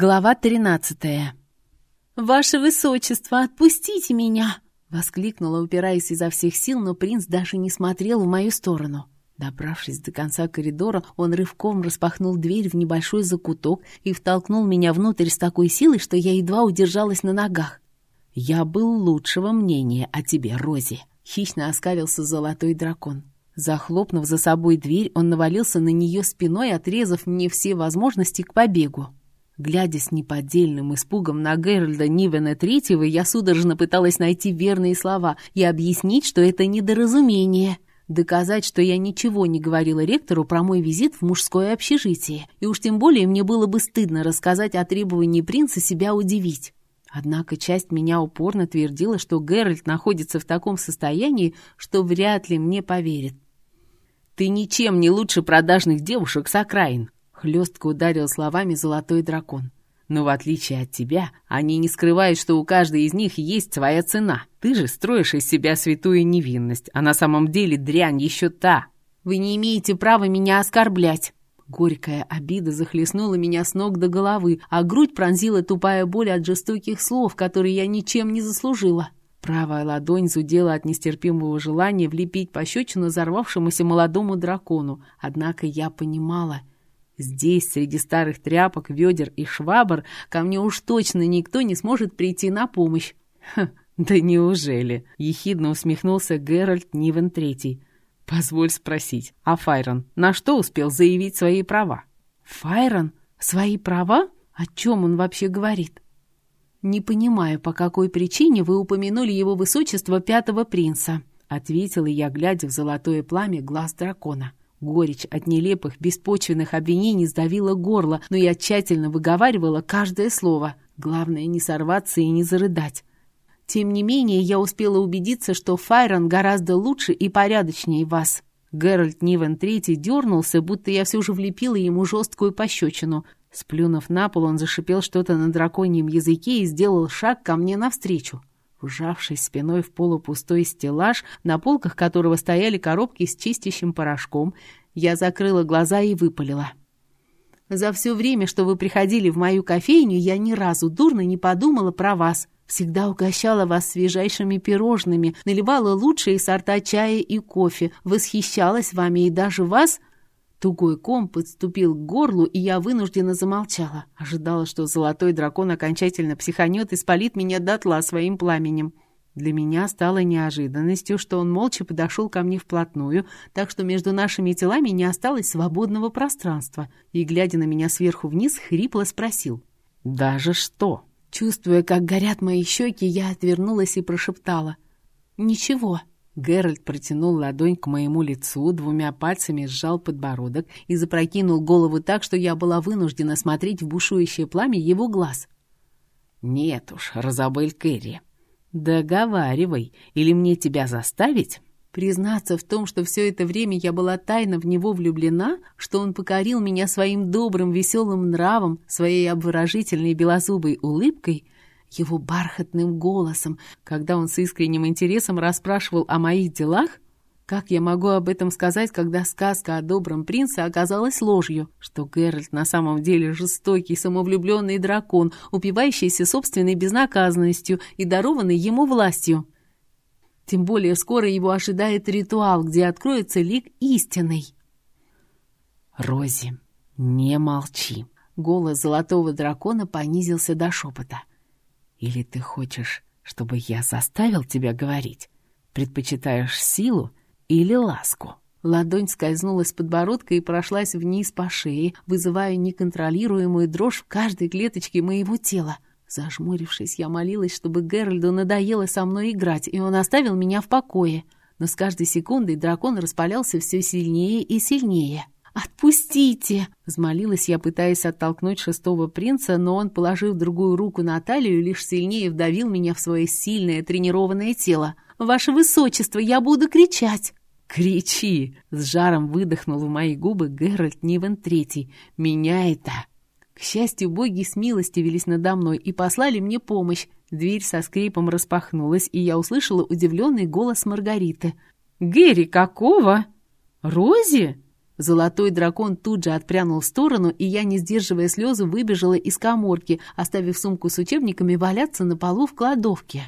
Глава тринадцатая. «Ваше Высочество, отпустите меня!» — воскликнула, упираясь изо всех сил, но принц даже не смотрел в мою сторону. Добравшись до конца коридора, он рывком распахнул дверь в небольшой закуток и втолкнул меня внутрь с такой силой, что я едва удержалась на ногах. «Я был лучшего мнения о тебе, Рози», — хищно оскалился золотой дракон. Захлопнув за собой дверь, он навалился на нее спиной, отрезав мне все возможности к побегу. Глядя с неподдельным испугом на Геральда Нивена Третьего, я судорожно пыталась найти верные слова и объяснить, что это недоразумение. Доказать, что я ничего не говорила ректору про мой визит в мужское общежитие. И уж тем более мне было бы стыдно рассказать о требовании принца себя удивить. Однако часть меня упорно твердила, что Геральт находится в таком состоянии, что вряд ли мне поверит. «Ты ничем не лучше продажных девушек с окраин», Хлестко ударил словами золотой дракон. Но в отличие от тебя, они не скрывают, что у каждой из них есть своя цена. Ты же строишь из себя святую невинность, а на самом деле дрянь еще та. Вы не имеете права меня оскорблять. Горькая обида захлестнула меня с ног до головы, а грудь пронзила тупая боль от жестоких слов, которые я ничем не заслужила. Правая ладонь зудела от нестерпимого желания влепить пощечину взорвавшемуся молодому дракону. Однако я понимала, Здесь, среди старых тряпок, ведер и швабр, ко мне уж точно никто не сможет прийти на помощь. Ха, да неужели? Ехидно усмехнулся Геральт Нивен Третий. Позволь спросить, а Файрон на что успел заявить свои права? Файрон? Свои права? О чем он вообще говорит? Не понимаю, по какой причине вы упомянули его высочество пятого принца, ответила я, глядя в золотое пламя глаз дракона. Горечь от нелепых, беспочвенных обвинений сдавила горло, но я тщательно выговаривала каждое слово. Главное, не сорваться и не зарыдать. Тем не менее, я успела убедиться, что Файрон гораздо лучше и порядочнее вас. Геральт Нивен Третий дернулся, будто я все же влепила ему жесткую пощечину. Сплюнув на пол, он зашипел что-то на драконьем языке и сделал шаг ко мне навстречу. Вжавшись спиной в полупустой стеллаж, на полках которого стояли коробки с чистящим порошком, я закрыла глаза и выпалила. «За все время, что вы приходили в мою кофейню, я ни разу дурно не подумала про вас. Всегда угощала вас свежайшими пирожными, наливала лучшие сорта чая и кофе, восхищалась вами и даже вас Тугой ком подступил к горлу, и я вынужденно замолчала. Ожидала, что золотой дракон окончательно психанет и спалит меня дотла своим пламенем. Для меня стало неожиданностью, что он молча подошел ко мне вплотную, так что между нашими телами не осталось свободного пространства, и, глядя на меня сверху вниз, хрипло спросил. «Даже что?» Чувствуя, как горят мои щеки, я отвернулась и прошептала. «Ничего». Геральт протянул ладонь к моему лицу, двумя пальцами сжал подбородок и запрокинул голову так, что я была вынуждена смотреть в бушующее пламя его глаз. «Нет уж, Розабель Кэрри, договаривай, или мне тебя заставить?» Признаться в том, что все это время я была тайно в него влюблена, что он покорил меня своим добрым, веселым нравом, своей обворожительной белозубой улыбкой — его бархатным голосом, когда он с искренним интересом расспрашивал о моих делах? Как я могу об этом сказать, когда сказка о добром принце оказалась ложью, что Геральт на самом деле жестокий, самовлюбленный дракон, упивающийся собственной безнаказанностью и дарованный ему властью? Тем более скоро его ожидает ритуал, где откроется лик истинный. «Рози, не молчи!» Голос золотого дракона понизился до шепота. Или ты хочешь, чтобы я заставил тебя говорить? Предпочитаешь силу или ласку?» Ладонь скользнула с подбородка и прошлась вниз по шее, вызывая неконтролируемую дрожь в каждой клеточке моего тела. Зажмурившись, я молилась, чтобы Геральду надоело со мной играть, и он оставил меня в покое. Но с каждой секундой дракон распалялся все сильнее и сильнее. «Отпустите!» — взмолилась я, пытаясь оттолкнуть шестого принца, но он, положив другую руку на талию, лишь сильнее вдавил меня в свое сильное тренированное тело. «Ваше высочество, я буду кричать!» «Кричи!» — с жаром выдохнул в мои губы Геральт Нивен Третий. «Меня это!» К счастью, боги с милости велись надо мной и послали мне помощь. Дверь со скрипом распахнулась, и я услышала удивленный голос Маргариты. «Гэри, какого? Рози?» Золотой дракон тут же отпрянул в сторону, и я, не сдерживая слезы, выбежала из коморки, оставив сумку с учебниками валяться на полу в кладовке.